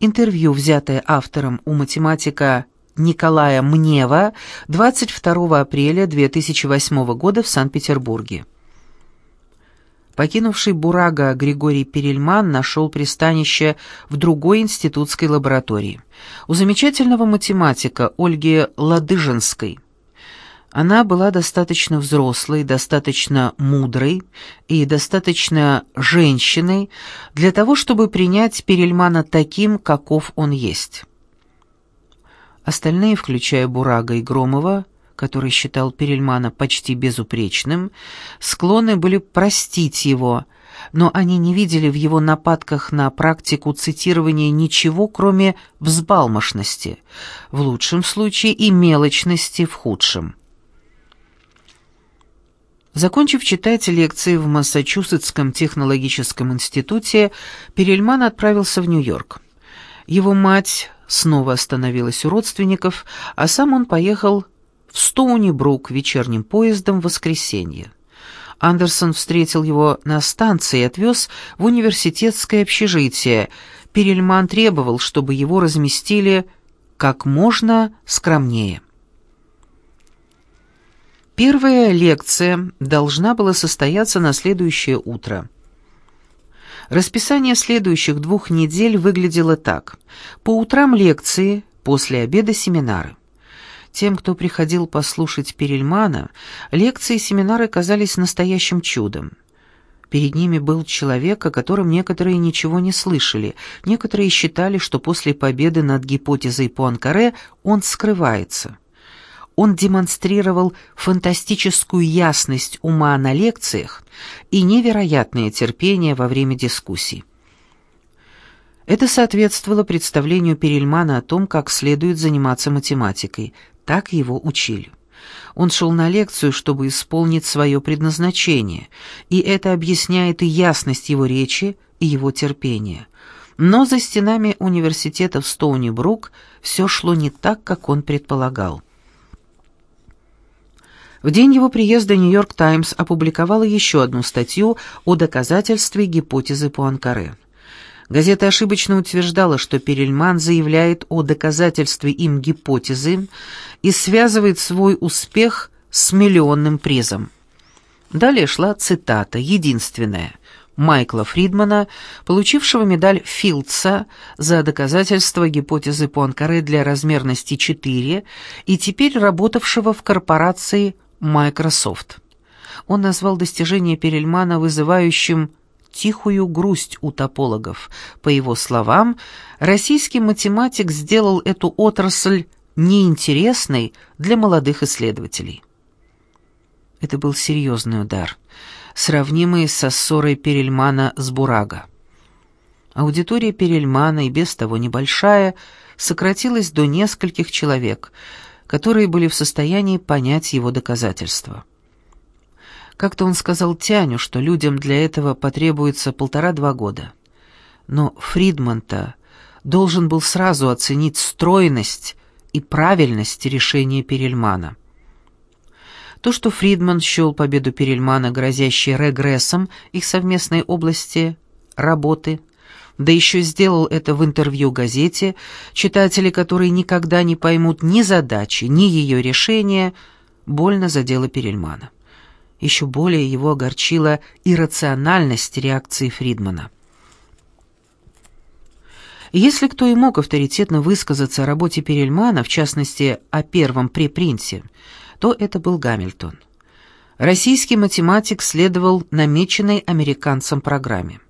Интервью, взятое автором у математика Николая Мнева 22 апреля 2008 года в Санкт-Петербурге. Покинувший Бурага Григорий Перельман нашел пристанище в другой институтской лаборатории. У замечательного математика Ольги Ладыжинской. Она была достаточно взрослой, достаточно мудрой и достаточно женщиной для того, чтобы принять Перельмана таким, каков он есть. Остальные, включая Бурага и Громова, который считал Перельмана почти безупречным, склонны были простить его, но они не видели в его нападках на практику цитирования ничего, кроме взбалмошности, в лучшем случае и мелочности в худшем. Закончив читать лекции в Массачусетском технологическом институте, Перельман отправился в Нью-Йорк. Его мать снова остановилась у родственников, а сам он поехал в Стоуни-Брук вечерним поездом в воскресенье. Андерсон встретил его на станции и отвез в университетское общежитие. Перельман требовал, чтобы его разместили как можно скромнее. Первая лекция должна была состояться на следующее утро. Расписание следующих двух недель выглядело так. По утрам лекции, после обеда семинары. Тем, кто приходил послушать Перельмана, лекции и семинары казались настоящим чудом. Перед ними был человек, о котором некоторые ничего не слышали. Некоторые считали, что после победы над гипотезой Пуанкаре он скрывается. Он демонстрировал фантастическую ясность ума на лекциях и невероятное терпение во время дискуссий. Это соответствовало представлению Перельмана о том, как следует заниматься математикой, так его учили. Он шел на лекцию, чтобы исполнить свое предназначение, и это объясняет и ясность его речи, и его терпение. Но за стенами университета в Стоуни-Брук все шло не так, как он предполагал. В день его приезда «Нью-Йорк Таймс» опубликовала еще одну статью о доказательстве гипотезы Пуанкаре. Газета ошибочно утверждала, что Перельман заявляет о доказательстве им гипотезы и связывает свой успех с миллионным призом. Далее шла цитата, единственная, Майкла Фридмана, получившего медаль Филдса за доказательство гипотезы Пуанкаре для размерности 4 и теперь работавшего в корпорации Microsoft. Он назвал достижение Перельмана вызывающим тихую грусть у топологов. По его словам, российский математик сделал эту отрасль неинтересной для молодых исследователей. Это был серьезный удар, сравнимый со ссорой Перельмана с Бурага. Аудитория Перельмана, и без того небольшая, сократилась до нескольких человек, которые были в состоянии понять его доказательства. Как-то он сказал Тяню, что людям для этого потребуется полтора-два года. Но Фридман-то должен был сразу оценить стройность и правильность решения Перельмана. То, что Фридман счел победу Перельмана, грозящей регрессом их совместной области работы, да еще сделал это в интервью газете, читатели, которые никогда не поймут ни задачи, ни ее решения, больно задело Перельмана. Еще более его огорчила иррациональность реакции Фридмана. Если кто и мог авторитетно высказаться о работе Перельмана, в частности, о первом препринте, то это был Гамильтон. Российский математик следовал намеченной американцам программе.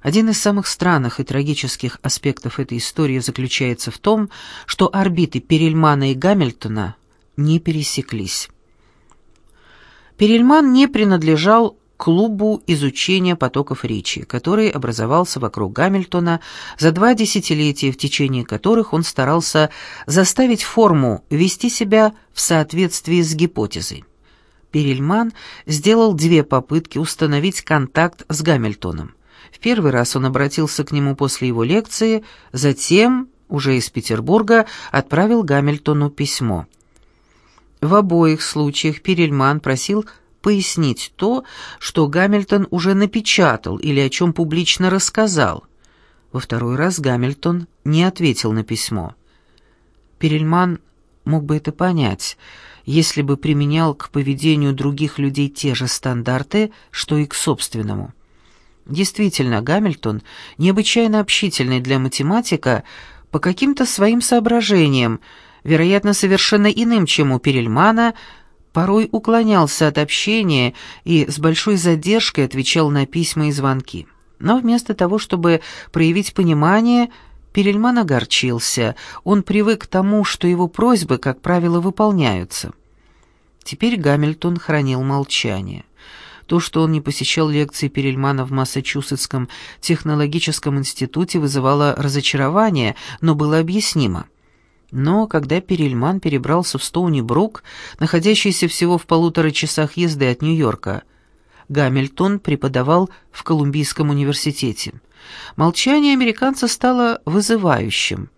Один из самых странных и трагических аспектов этой истории заключается в том, что орбиты Перельмана и Гамильтона не пересеклись. Перельман не принадлежал клубу изучения потоков речи, который образовался вокруг Гамильтона за два десятилетия, в течение которых он старался заставить форму вести себя в соответствии с гипотезой. Перельман сделал две попытки установить контакт с Гамильтоном. В первый раз он обратился к нему после его лекции, затем, уже из Петербурга, отправил Гамильтону письмо. В обоих случаях Перельман просил пояснить то, что Гамильтон уже напечатал или о чем публично рассказал. Во второй раз Гамильтон не ответил на письмо. Перельман мог бы это понять, если бы применял к поведению других людей те же стандарты, что и к собственному. Действительно, Гамильтон, необычайно общительный для математика, по каким-то своим соображениям, вероятно, совершенно иным, чем у Перельмана, порой уклонялся от общения и с большой задержкой отвечал на письма и звонки. Но вместо того, чтобы проявить понимание, Перельман огорчился. Он привык к тому, что его просьбы, как правило, выполняются. Теперь Гамильтон хранил молчание. То, что он не посещал лекции Перельмана в Массачусетском технологическом институте, вызывало разочарование, но было объяснимо. Но когда Перельман перебрался в Стоуни-Брук, находящийся всего в полутора часах езды от Нью-Йорка, Гамильтон преподавал в Колумбийском университете. Молчание американца стало вызывающим.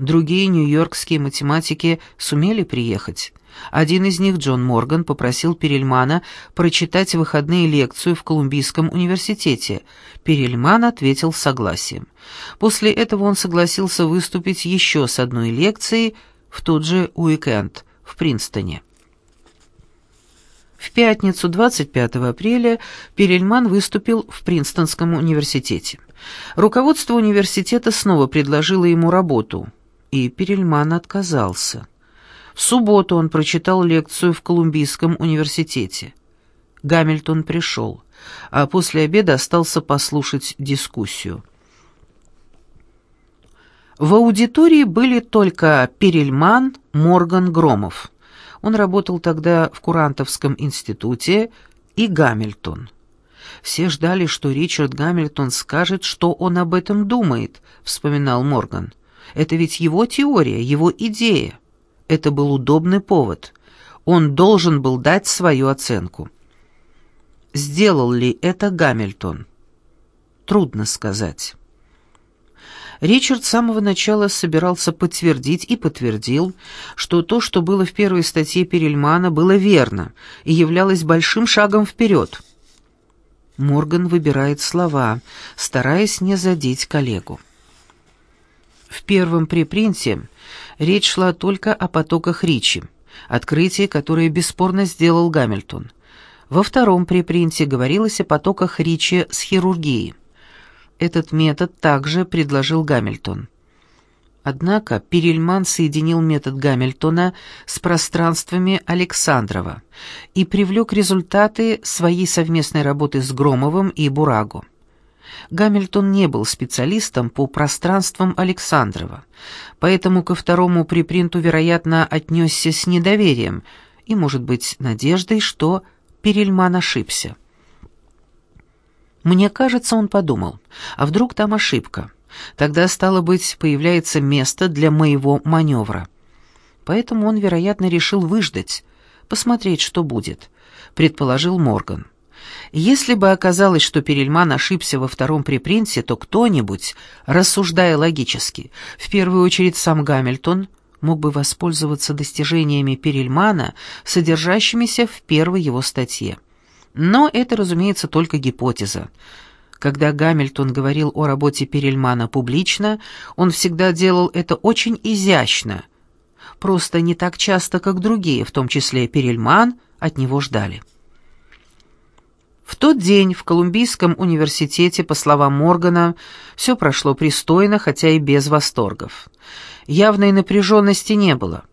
Другие нью-йоркские математики сумели приехать. Один из них, Джон Морган, попросил Перельмана прочитать выходные лекцию в Колумбийском университете. Перельман ответил согласием. После этого он согласился выступить еще с одной лекцией в тот же уикенд в Принстоне. В пятницу, 25 апреля, Перельман выступил в Принстонском университете. Руководство университета снова предложило ему работу, и Перельман отказался. В субботу он прочитал лекцию в Колумбийском университете. Гамильтон пришел, а после обеда остался послушать дискуссию. В аудитории были только Перельман, Морган, Громов. Он работал тогда в Курантовском институте и Гамильтон. Все ждали, что Ричард Гамильтон скажет, что он об этом думает, вспоминал Морган. Это ведь его теория, его идея. Это был удобный повод. Он должен был дать свою оценку. Сделал ли это Гамильтон? Трудно сказать. Ричард с самого начала собирался подтвердить и подтвердил, что то, что было в первой статье Перельмана, было верно и являлось большим шагом вперед. Морган выбирает слова, стараясь не задеть коллегу. В первом препринте речь шла только о потоках Ричи, открытие, которое бесспорно сделал Гамильтон. Во втором препринте говорилось о потоках Ричи с хирургией. Этот метод также предложил Гамильтон. Однако Перельман соединил метод Гамильтона с пространствами Александрова и привлек результаты своей совместной работы с Громовым и Бураго. Гамильтон не был специалистом по пространствам Александрова, поэтому ко второму припринту, вероятно, отнесся с недоверием и, может быть, надеждой, что Перельман ошибся. Мне кажется, он подумал, а вдруг там ошибка? Тогда, стало быть, появляется место для моего маневра. Поэтому он, вероятно, решил выждать, посмотреть, что будет, предположил Морган. Если бы оказалось, что Перельман ошибся во втором препринте, то кто-нибудь, рассуждая логически, в первую очередь сам Гамильтон, мог бы воспользоваться достижениями Перельмана, содержащимися в первой его статье. Но это, разумеется, только гипотеза. Когда Гамильтон говорил о работе Перельмана публично, он всегда делал это очень изящно. Просто не так часто, как другие, в том числе Перельман, от него ждали. В тот день в Колумбийском университете, по словам Моргана, все прошло пристойно, хотя и без восторгов. Явной напряженности не было.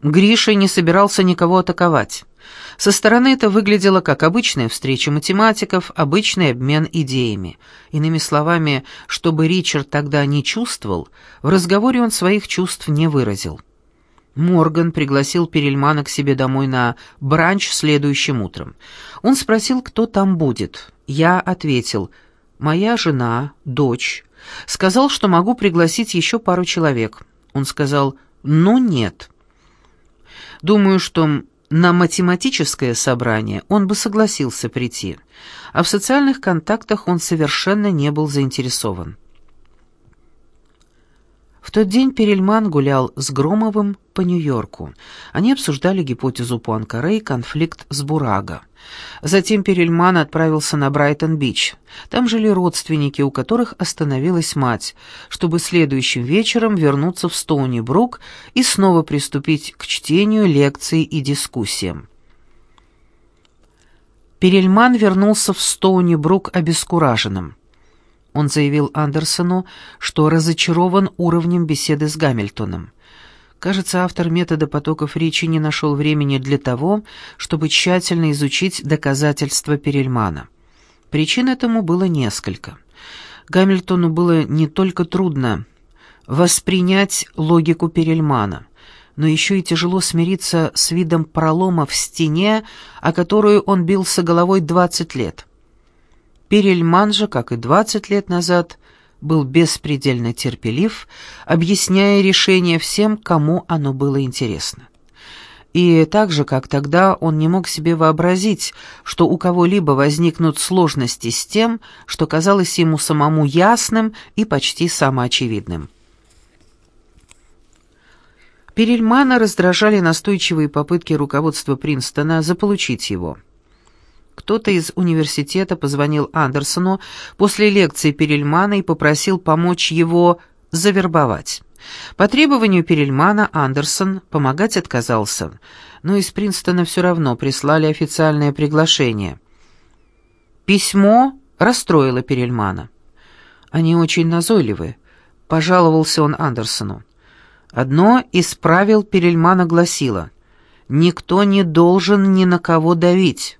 Гриша не собирался никого атаковать. Со стороны это выглядело как обычная встреча математиков, обычный обмен идеями. Иными словами, чтобы Ричард тогда не чувствовал, в разговоре он своих чувств не выразил. Морган пригласил Перельмана к себе домой на бранч следующим утром. Он спросил, кто там будет. Я ответил, «Моя жена, дочь». Сказал, что могу пригласить еще пару человек. Он сказал, «Ну нет». Думаю, что на математическое собрание он бы согласился прийти, а в социальных контактах он совершенно не был заинтересован. Тот день Перельман гулял с Громовым по Нью-Йорку. Они обсуждали гипотезу Пуанкаре и конфликт с Бурага. Затем Перельман отправился на Брайтон-Бич. Там жили родственники, у которых остановилась мать, чтобы следующим вечером вернуться в Стоуни-Брук и снова приступить к чтению, лекций и дискуссиям. Перельман вернулся в Стоуни-Брук обескураженным. Он заявил Андерсону, что разочарован уровнем беседы с Гамильтоном. Кажется, автор метода потоков речи не нашел времени для того, чтобы тщательно изучить доказательства Перельмана. Причин этому было несколько. Гамильтону было не только трудно воспринять логику Перельмана, но еще и тяжело смириться с видом пролома в стене, о которую он бился головой 20 лет. Перельман же, как и 20 лет назад, был беспредельно терпелив, объясняя решение всем, кому оно было интересно. И так же, как тогда, он не мог себе вообразить, что у кого-либо возникнут сложности с тем, что казалось ему самому ясным и почти самоочевидным. Перельмана раздражали настойчивые попытки руководства Принстона заполучить его – кто-то из университета позвонил Андерсону после лекции Перельмана и попросил помочь его завербовать. По требованию Перельмана Андерсон помогать отказался, но из Принстона все равно прислали официальное приглашение. Письмо расстроило Перельмана. «Они очень назойливы», — пожаловался он Андерсону. Одно из правил Перельмана гласило «Никто не должен ни на кого давить».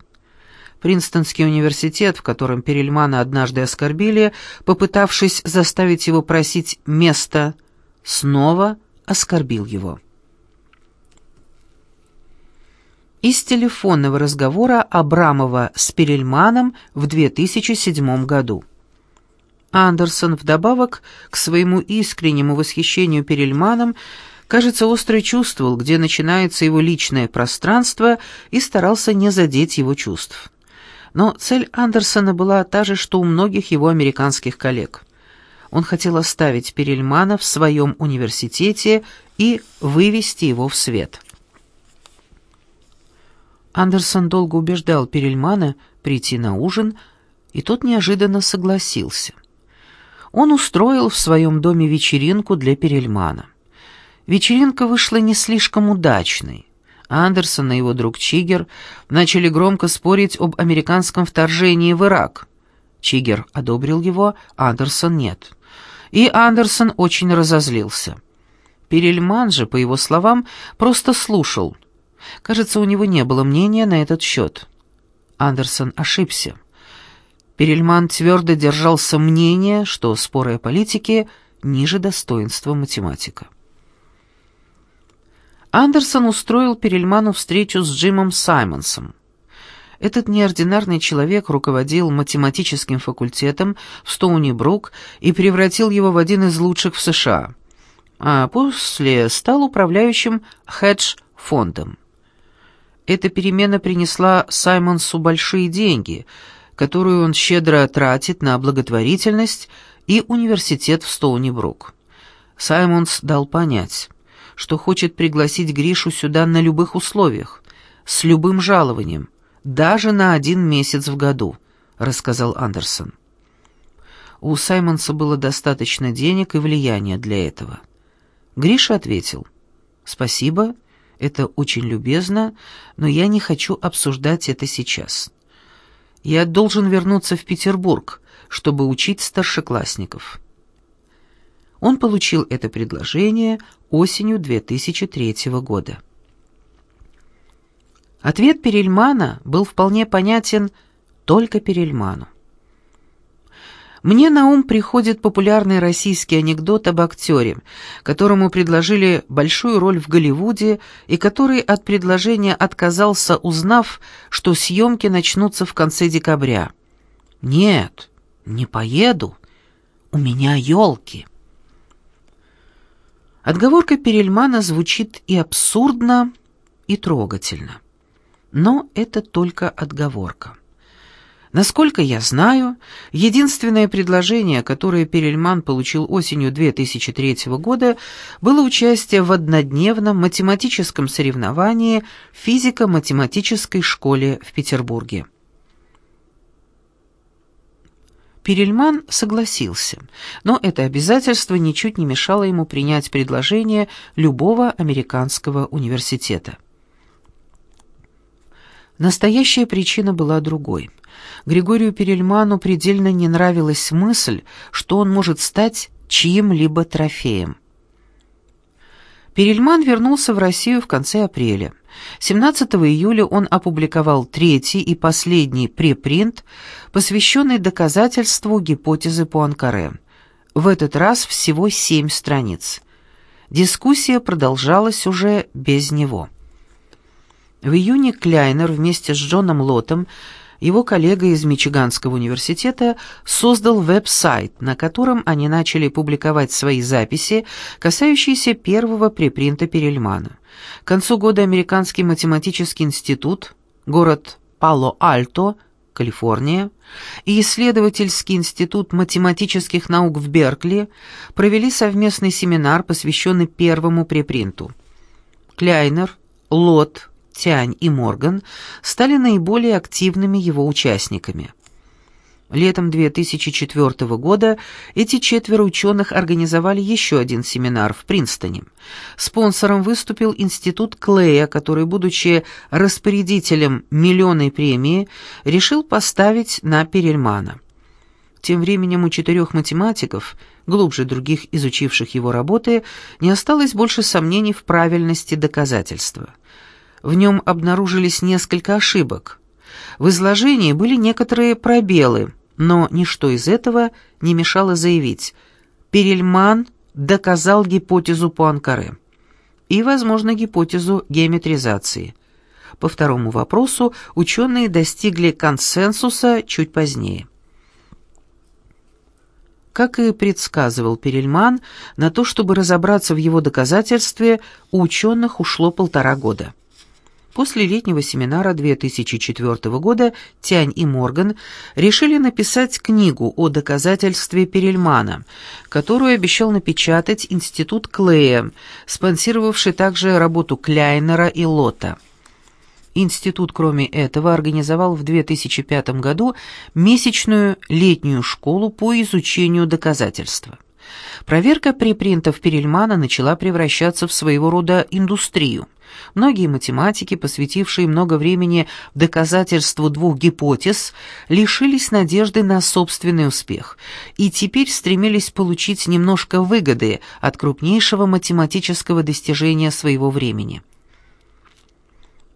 Принстонский университет, в котором Перельмана однажды оскорбили, попытавшись заставить его просить место, снова оскорбил его. Из телефонного разговора Абрамова с Перельманом в 2007 году. Андерсон вдобавок к своему искреннему восхищению Перельманом кажется, остро чувствовал, где начинается его личное пространство и старался не задеть его чувств. Но цель Андерсона была та же, что у многих его американских коллег. Он хотел оставить Перельмана в своем университете и вывести его в свет. Андерсон долго убеждал Перельмана прийти на ужин, и тот неожиданно согласился. Он устроил в своем доме вечеринку для Перельмана. Вечеринка вышла не слишком удачной. Андерсон и его друг Чигер начали громко спорить об американском вторжении в Ирак. Чигер одобрил его, Андерсон нет. И Андерсон очень разозлился. Перельман же, по его словам, просто слушал. Кажется, у него не было мнения на этот счет. Андерсон ошибся. Перельман твердо держался мнения, что споры о политике ниже достоинства математика. Андерсон устроил Перельману встречу с Джимом Саймонсом. Этот неординарный человек руководил математическим факультетом в Стоуни-Брук и превратил его в один из лучших в США, а после стал управляющим хедж-фондом. Эта перемена принесла Саймонсу большие деньги, которые он щедро тратит на благотворительность и университет в Стоуни-Брук. Саймонс дал понять – что хочет пригласить Гришу сюда на любых условиях, с любым жалованием, даже на один месяц в году», — рассказал Андерсон. У Саймонса было достаточно денег и влияния для этого. Гриша ответил, «Спасибо, это очень любезно, но я не хочу обсуждать это сейчас. Я должен вернуться в Петербург, чтобы учить старшеклассников». Он получил это предложение осенью 2003 года. Ответ Перельмана был вполне понятен только Перельману. Мне на ум приходит популярный российский анекдот об актере, которому предложили большую роль в Голливуде и который от предложения отказался, узнав, что съемки начнутся в конце декабря. «Нет, не поеду. У меня елки». Отговорка Перельмана звучит и абсурдно, и трогательно. Но это только отговорка. Насколько я знаю, единственное предложение, которое Перельман получил осенью 2003 года, было участие в однодневном математическом соревновании в физико-математической школе в Петербурге. Перельман согласился, но это обязательство ничуть не мешало ему принять предложение любого американского университета. Настоящая причина была другой. Григорию Перельману предельно не нравилась мысль, что он может стать чьим-либо трофеем. Перельман вернулся в Россию в конце апреля. 17 июля он опубликовал третий и последний препринт, посвященный доказательству гипотезы Пуанкаре. В этот раз всего семь страниц. Дискуссия продолжалась уже без него. В июне Кляйнер вместе с Джоном Лотом, его коллега из Мичиганского университета, создал веб-сайт, на котором они начали публиковать свои записи, касающиеся первого препринта Перельмана. К концу года Американский математический институт, город Пало-Альто, Калифорния, и исследовательский институт математических наук в Беркли провели совместный семинар, посвященный первому препринту. Кляйнер, Лот, Тянь и Морган стали наиболее активными его участниками. Летом 2004 года эти четверо ученых организовали еще один семинар в Принстоне. Спонсором выступил Институт Клея, который, будучи распорядителем миллионной премии, решил поставить на Перельмана. Тем временем у четырех математиков, глубже других изучивших его работы, не осталось больше сомнений в правильности доказательства – в нем обнаружились несколько ошибок. В изложении были некоторые пробелы, но ничто из этого не мешало заявить «Перельман доказал гипотезу Пуанкаре» и, возможно, гипотезу геометризации. По второму вопросу ученые достигли консенсуса чуть позднее. Как и предсказывал Перельман, на то, чтобы разобраться в его доказательстве, у ученых ушло полтора года. После летнего семинара 2004 года Тянь и Морган решили написать книгу о доказательстве Перельмана, которую обещал напечатать Институт Клея, спонсировавший также работу Кляйнера и Лота. Институт, кроме этого, организовал в 2005 году месячную летнюю школу по изучению доказательства. Проверка препринтов Перельмана начала превращаться в своего рода индустрию. Многие математики, посвятившие много времени доказательству двух гипотез, лишились надежды на собственный успех и теперь стремились получить немножко выгоды от крупнейшего математического достижения своего времени.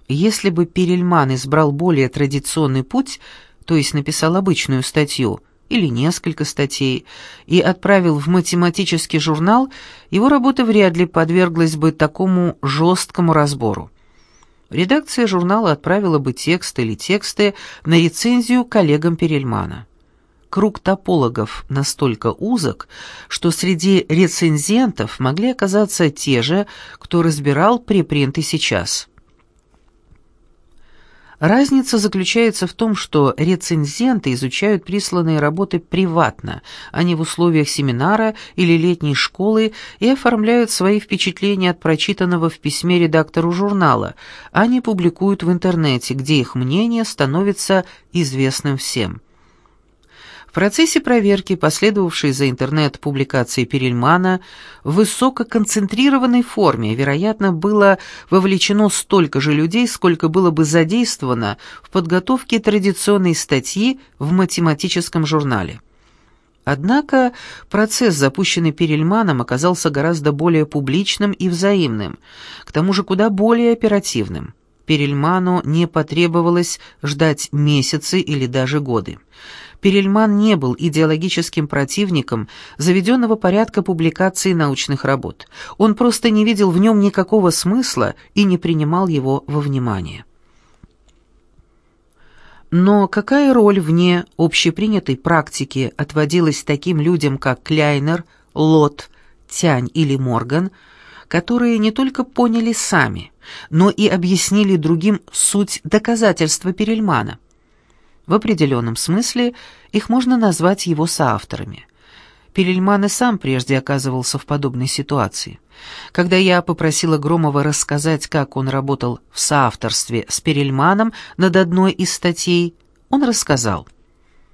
Если бы Перельман избрал более традиционный путь, то есть написал обычную статью – или несколько статей, и отправил в математический журнал, его работа вряд ли подверглась бы такому жесткому разбору. Редакция журнала отправила бы текст или тексты на рецензию коллегам Перельмана. Круг топологов настолько узок, что среди рецензентов могли оказаться те же, кто разбирал препринты сейчас – Разница заключается в том, что рецензенты изучают присланные работы приватно, а не в условиях семинара или летней школы и оформляют свои впечатления от прочитанного в письме редактору журнала, а не публикуют в интернете, где их мнение становится известным всем процессе проверки, последовавшей за интернет-публикацией Перельмана, в высококонцентрированной форме, вероятно, было вовлечено столько же людей, сколько было бы задействовано в подготовке традиционной статьи в математическом журнале. Однако процесс, запущенный Перельманом, оказался гораздо более публичным и взаимным, к тому же куда более оперативным. Перельману не потребовалось ждать месяцы или даже годы. Перельман не был идеологическим противником заведенного порядка публикации научных работ. Он просто не видел в нем никакого смысла и не принимал его во внимание. Но какая роль вне общепринятой практики отводилась таким людям, как Кляйнер, Лот, Тянь или Морган, которые не только поняли сами, но и объяснили другим суть доказательства Перельмана? В определенном смысле их можно назвать его соавторами. Перельман и сам прежде оказывался в подобной ситуации. Когда я попросила Громова рассказать, как он работал в соавторстве с Перельманом над одной из статей, он рассказал.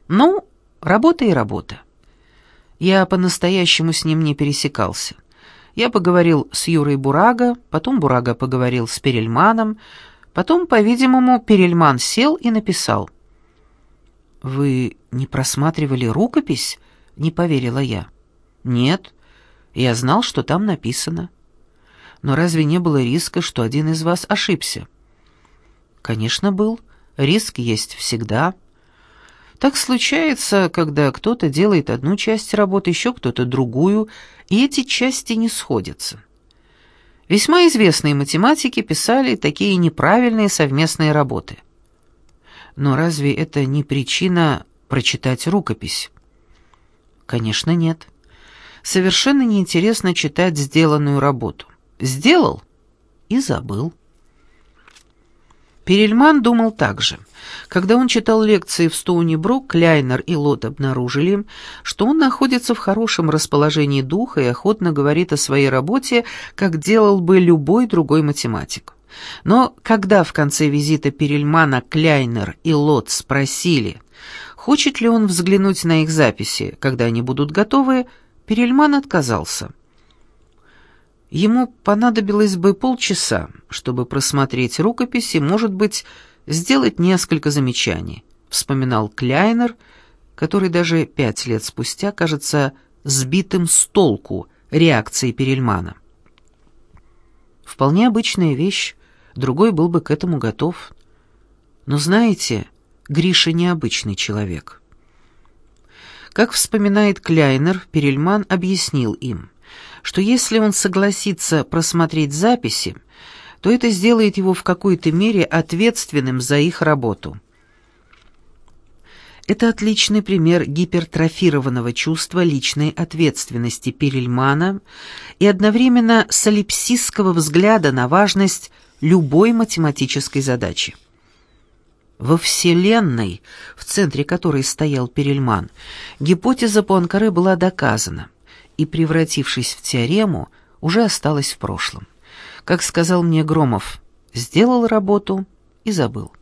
«Ну, работа и работа». Я по-настоящему с ним не пересекался. Я поговорил с Юрой Бурага, потом Бурага поговорил с Перельманом, потом, по-видимому, Перельман сел и написал. «Вы не просматривали рукопись?» — не поверила я. «Нет, я знал, что там написано. Но разве не было риска, что один из вас ошибся?» «Конечно, был. Риск есть всегда». Так случается, когда кто-то делает одну часть работы, еще кто-то другую, и эти части не сходятся. Весьма известные математики писали такие неправильные совместные работы. Но разве это не причина прочитать рукопись? Конечно, нет. Совершенно неинтересно читать сделанную работу. Сделал и забыл. Перельман думал так же. Когда он читал лекции в Стоуни-Брук, Кляйнер и Лот обнаружили, что он находится в хорошем расположении духа и охотно говорит о своей работе, как делал бы любой другой математик. Но когда в конце визита Перельмана Кляйнер и Лот спросили, хочет ли он взглянуть на их записи, когда они будут готовы, Перельман отказался. Ему понадобилось бы полчаса, чтобы просмотреть рукопись и, может быть, сделать несколько замечаний, вспоминал Кляйнер, который даже пять лет спустя кажется сбитым с толку реакцией Перельмана. Вполне обычная вещь, другой был бы к этому готов. Но знаете, Гриша необычный человек. Как вспоминает Кляйнер, Перельман объяснил им – что если он согласится просмотреть записи, то это сделает его в какой-то мере ответственным за их работу. Это отличный пример гипертрофированного чувства личной ответственности Перельмана и одновременно солипсистского взгляда на важность любой математической задачи. Во Вселенной, в центре которой стоял Перельман, гипотеза Пуанкаре была доказана и, превратившись в теорему, уже осталась в прошлом. Как сказал мне Громов, сделал работу и забыл.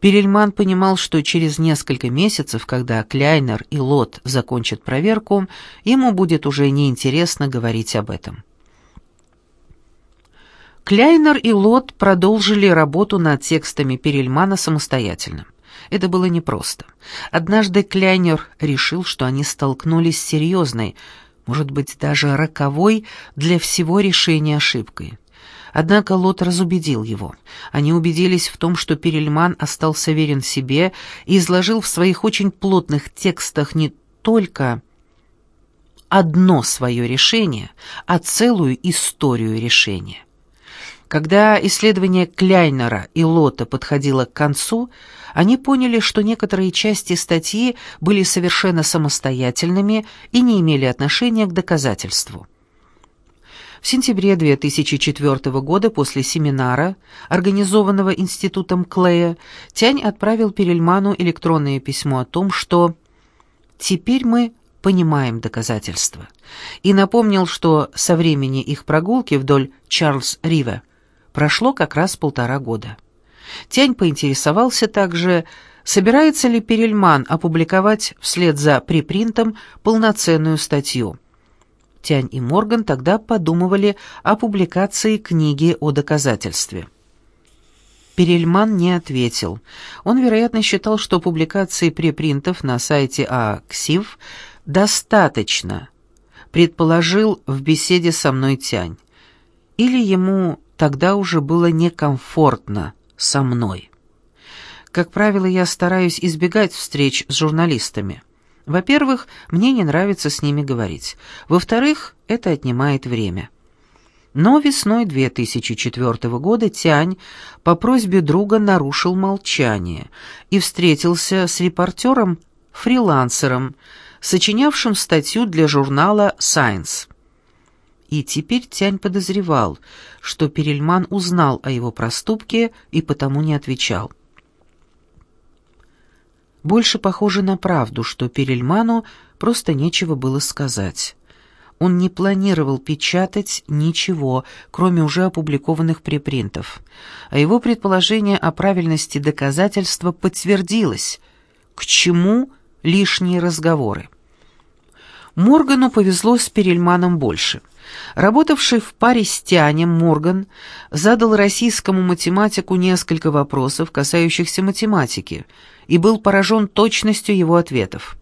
Перельман понимал, что через несколько месяцев, когда Кляйнер и Лот закончат проверку, ему будет уже неинтересно говорить об этом. Кляйнер и Лот продолжили работу над текстами Перельмана самостоятельно. Это было непросто. Однажды Кляйнер решил, что они столкнулись с серьезной, может быть, даже роковой для всего решения ошибкой. Однако Лот разубедил его. Они убедились в том, что Перельман остался верен себе и изложил в своих очень плотных текстах не только одно свое решение, а целую историю решения. Когда исследование Кляйнера и Лота подходило к концу, они поняли, что некоторые части статьи были совершенно самостоятельными и не имели отношения к доказательству. В сентябре 2004 года после семинара, организованного Институтом Клея, Тянь отправил Перельману электронное письмо о том, что «теперь мы понимаем доказательства», и напомнил, что со времени их прогулки вдоль Чарльз-Рива прошло как раз полтора года. Тянь поинтересовался также, собирается ли Перельман опубликовать вслед за припринтом полноценную статью. Тянь и Морган тогда подумывали о публикации книги о доказательстве. Перельман не ответил. Он, вероятно, считал, что публикации препринтов на сайте АКСИВ достаточно, предположил в беседе со мной Тянь. Или ему тогда уже было некомфортно со мной. Как правило, я стараюсь избегать встреч с журналистами. Во-первых, мне не нравится с ними говорить. Во-вторых, это отнимает время. Но весной 2004 года Тянь по просьбе друга нарушил молчание и встретился с репортером-фрилансером, сочинявшим статью для журнала Science. И теперь Тянь подозревал, что Перельман узнал о его проступке и потому не отвечал. Больше похоже на правду, что Перельману просто нечего было сказать. Он не планировал печатать ничего, кроме уже опубликованных препринтов. А его предположение о правильности доказательства подтвердилось. К чему лишние разговоры? Моргану повезло с Перельманом больше. Работавший в паре с Тянем, Морган задал российскому математику несколько вопросов, касающихся математики, и был поражен точностью его ответов.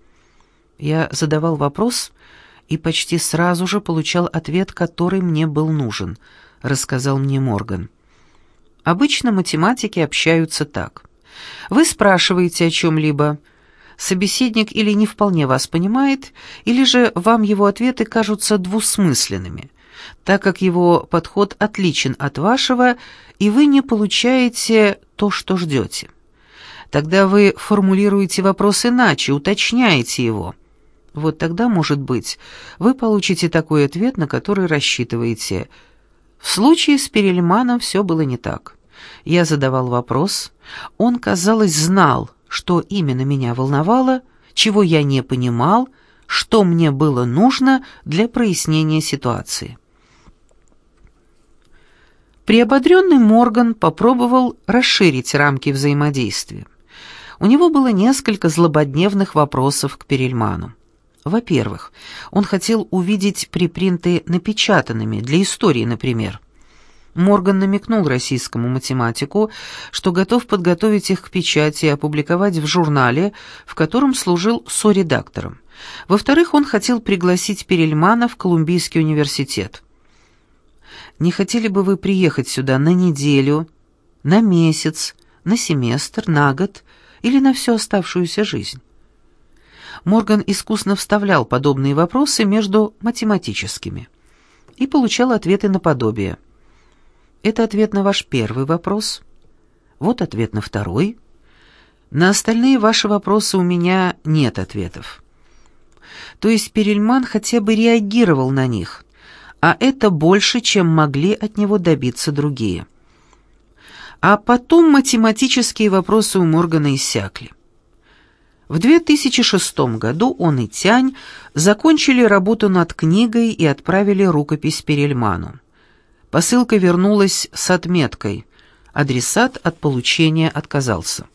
Я задавал вопрос и почти сразу же получал ответ, который мне был нужен, рассказал мне Морган. Обычно математики общаются так. Вы спрашиваете о чем-либо, собеседник или не вполне вас понимает, или же вам его ответы кажутся двусмысленными, так как его подход отличен от вашего, и вы не получаете то, что ждете. Тогда вы формулируете вопрос иначе, уточняете его. Вот тогда, может быть, вы получите такой ответ, на который рассчитываете. В случае с Перельманом все было не так. Я задавал вопрос, он, казалось, знал, что именно меня волновало, чего я не понимал, что мне было нужно для прояснения ситуации. Приободренный Морган попробовал расширить рамки взаимодействия. У него было несколько злободневных вопросов к Перельману. Во-первых, он хотел увидеть припринты напечатанными, для истории, например. Морган намекнул российскому математику, что готов подготовить их к печати и опубликовать в журнале, в котором служил соредактором. Во-вторых, он хотел пригласить Перельмана в Колумбийский университет. «Не хотели бы вы приехать сюда на неделю, на месяц, на семестр, на год или на всю оставшуюся жизнь?» Морган искусно вставлял подобные вопросы между математическими и получал ответы наподобие – это ответ на ваш первый вопрос. Вот ответ на второй. На остальные ваши вопросы у меня нет ответов. То есть Перельман хотя бы реагировал на них, а это больше, чем могли от него добиться другие. А потом математические вопросы у Моргана иссякли. В 2006 году он и Тянь закончили работу над книгой и отправили рукопись Перельману. Посылка вернулась с отметкой. Адресат от получения отказался.